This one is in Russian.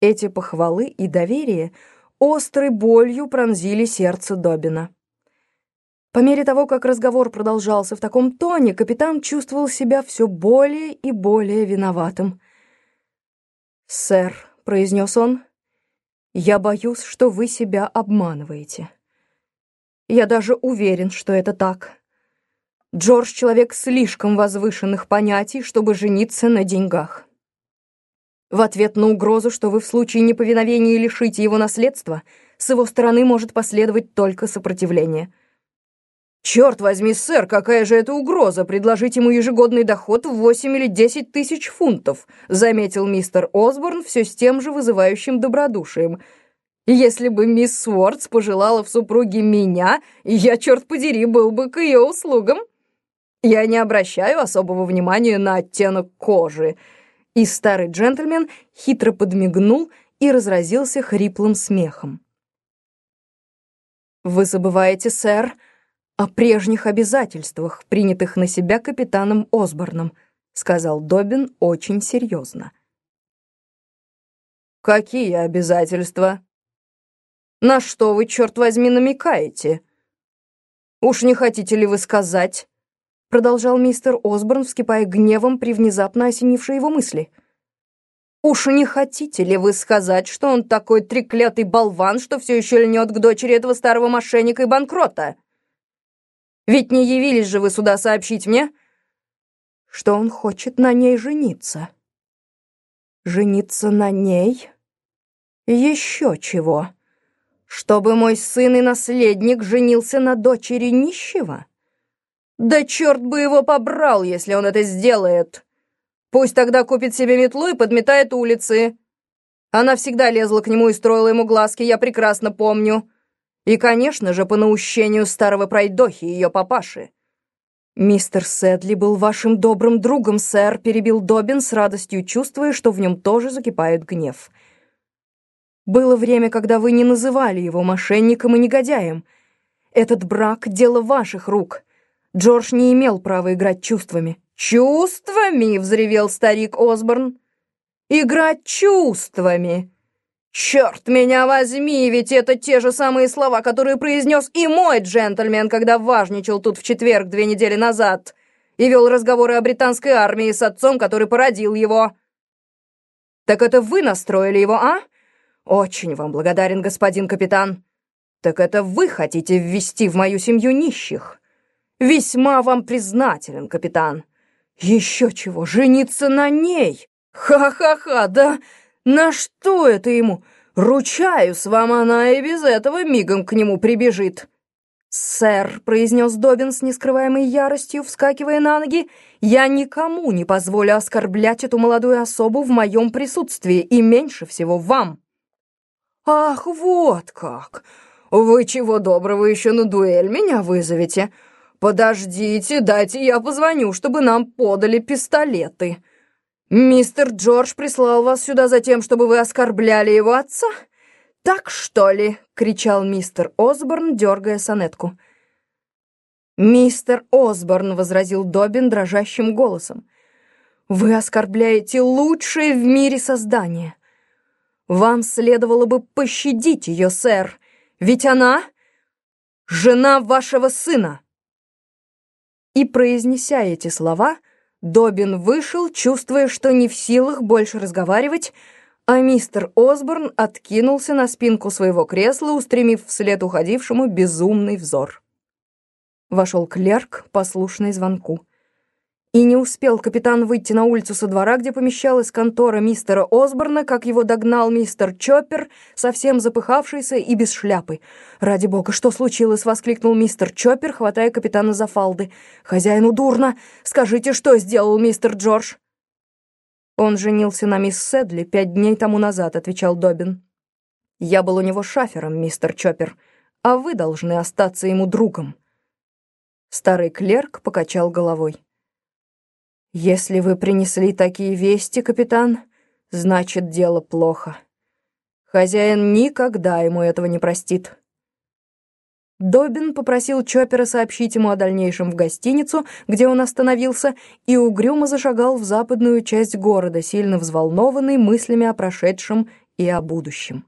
Эти похвалы и доверие острой болью пронзили сердце Добина. По мере того, как разговор продолжался в таком тоне, капитан чувствовал себя все более и более виноватым. «Сэр», — произнес он, — «я боюсь, что вы себя обманываете. Я даже уверен, что это так. Джордж — человек слишком возвышенных понятий, чтобы жениться на деньгах. В ответ на угрозу, что вы в случае неповиновения лишите его наследства, с его стороны может последовать только сопротивление. «Черт возьми, сэр, какая же это угроза предложить ему ежегодный доход в 8 или 10 тысяч фунтов», заметил мистер Осборн все с тем же вызывающим добродушием. «Если бы мисс Свордс пожелала в супруге меня, я, черт подери, был бы к ее услугам. Я не обращаю особого внимания на оттенок кожи». И старый джентльмен хитро подмигнул и разразился хриплым смехом. «Вы забываете, сэр, о прежних обязательствах, принятых на себя капитаном Осборном», сказал Добин очень серьезно. «Какие обязательства? На что вы, черт возьми, намекаете? Уж не хотите ли вы сказать, продолжал мистер Осборн, вскипая гневом при внезапно осенившей его мысли. «Уж не хотите ли вы сказать, что он такой треклятый болван, что все еще льнет к дочери этого старого мошенника и банкрота? Ведь не явились же вы сюда сообщить мне, что он хочет на ней жениться. Жениться на ней? Еще чего? Чтобы мой сын и наследник женился на дочери нищего?» Да черт бы его побрал, если он это сделает. Пусть тогда купит себе метлу и подметает улицы. Она всегда лезла к нему и строила ему глазки, я прекрасно помню. И, конечно же, по наущению старого пройдохи, ее папаши. «Мистер Сэдли был вашим добрым другом, сэр», — перебил Добин с радостью, чувствуя, что в нем тоже закипает гнев. «Было время, когда вы не называли его мошенником и негодяем. Этот брак — дело ваших рук. Джордж не имел права играть чувствами. «Чувствами!» — взревел старик Осборн. «Играть чувствами!» «Черт меня возьми, ведь это те же самые слова, которые произнес и мой джентльмен, когда важничал тут в четверг две недели назад и вел разговоры о британской армии с отцом, который породил его». «Так это вы настроили его, а? Очень вам благодарен, господин капитан. Так это вы хотите ввести в мою семью нищих?» Весьма вам признателен, капитан. Еще чего, жениться на ней? Ха-ха-ха, да на что это ему? Ручаюсь вам, она и без этого мигом к нему прибежит. «Сэр», — произнес Добин с нескрываемой яростью, вскакивая на ноги, «я никому не позволю оскорблять эту молодую особу в моем присутствии, и меньше всего вам». «Ах, вот как! Вы чего доброго еще на дуэль меня вызовете? «Подождите, дайте я позвоню, чтобы нам подали пистолеты. Мистер Джордж прислал вас сюда за тем, чтобы вы оскорбляли его отца? Так что ли?» — кричал мистер Осборн, дергая сонетку. «Мистер Осборн», — возразил Добин дрожащим голосом, — «вы оскорбляете лучшее в мире создание. Вам следовало бы пощадить ее, сэр, ведь она — жена вашего сына». И, произнеся эти слова, Добин вышел, чувствуя, что не в силах больше разговаривать, а мистер Осборн откинулся на спинку своего кресла, устремив вслед уходившему безумный взор. Вошел клерк, послушный звонку. И не успел капитан выйти на улицу со двора, где помещалась контора мистера Осборна, как его догнал мистер Чоппер, совсем запыхавшийся и без шляпы. «Ради бога, что случилось?» — воскликнул мистер Чоппер, хватая капитана за фалды. «Хозяину дурно! Скажите, что сделал мистер Джордж?» «Он женился на мисс Седли пять дней тому назад», — отвечал Добин. «Я был у него шафером, мистер Чоппер, а вы должны остаться ему другом». Старый клерк покачал головой. «Если вы принесли такие вести, капитан, значит, дело плохо. Хозяин никогда ему этого не простит». Добин попросил Чоппера сообщить ему о дальнейшем в гостиницу, где он остановился, и угрюмо зашагал в западную часть города, сильно взволнованный мыслями о прошедшем и о будущем.